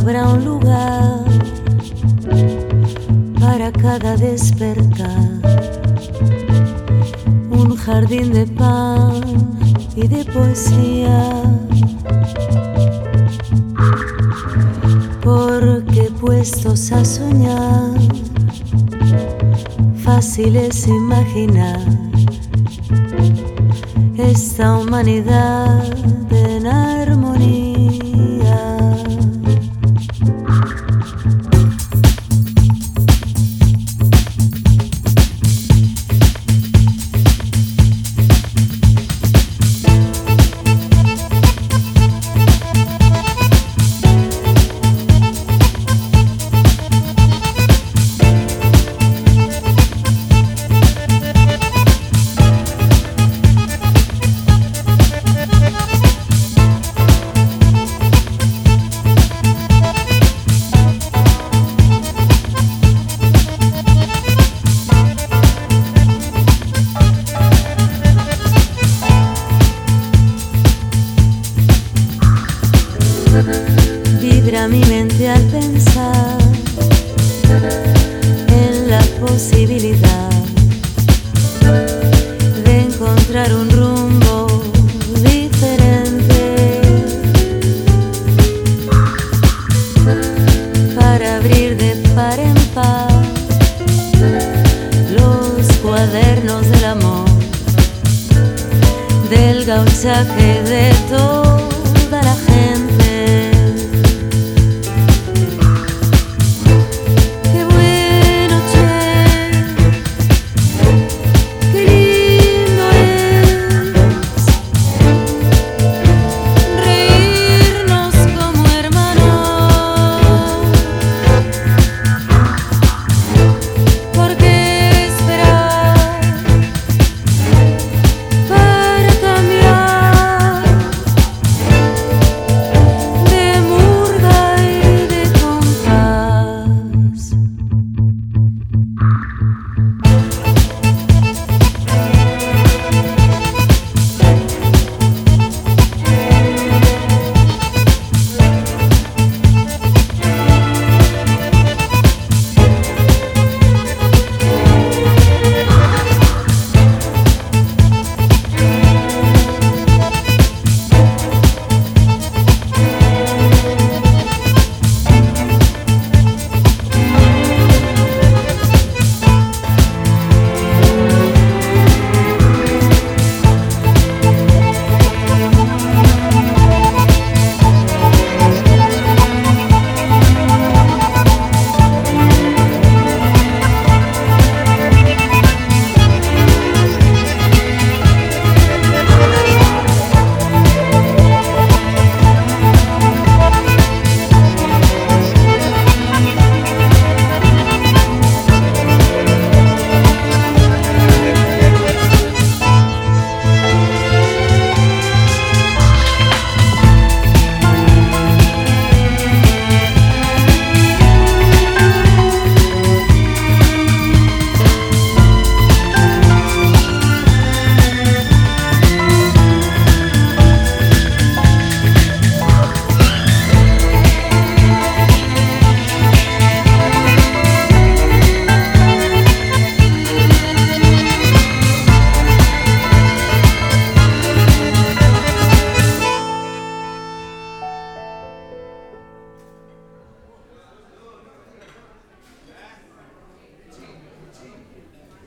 habrá un lugar para cada despertar, un jardín de pan y de poesía. Porque puestos a soñar, fácil es imaginar esta humanidad vibra mi mente al pensar en la posibilidad de encontrar un rumbo diferente para abrir de par en par los cuadernos del amor del gauchaje de todo.